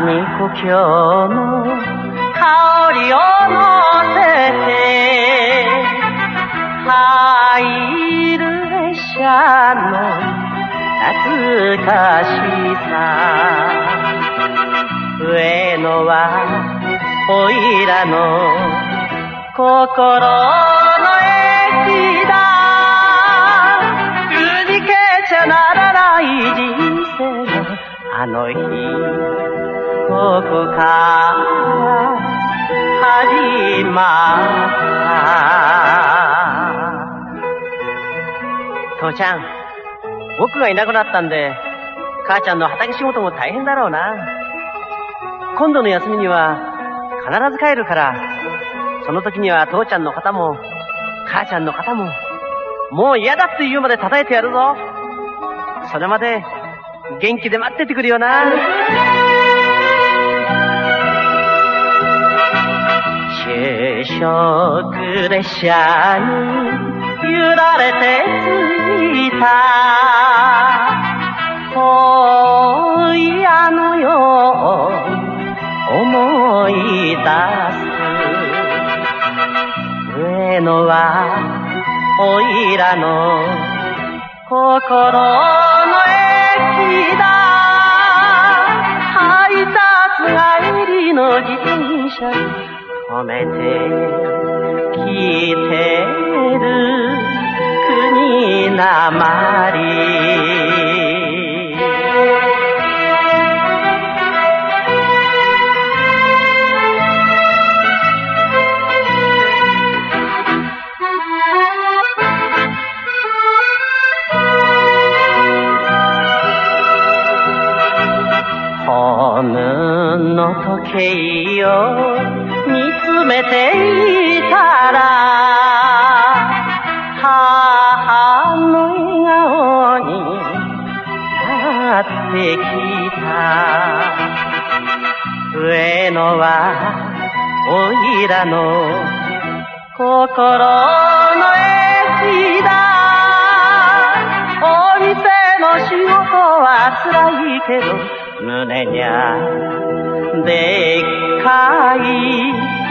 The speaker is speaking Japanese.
に故郷の香りを乗せて入る列車の懐かしさ。上野はおいらの心あの日ここから始まった父ちゃん僕がいなくなったんで母ちゃんの畑仕事も大変だろうな。今度の休みには必ず帰るからその時には父ちゃんの肩も母ちゃんの肩ももう嫌だって言うまで叩いてやるぞ。それまで元気で待っててくれよな。就職列車に揺られて着いた。遠いあの世を思い出す。上野はおいらの心。止めて聞いてる国なホームの時計を見つめていたら母の笑顔になってきた。上野はおいらの心の駅だ。お店の仕事は辛いけど胸にゃでっかい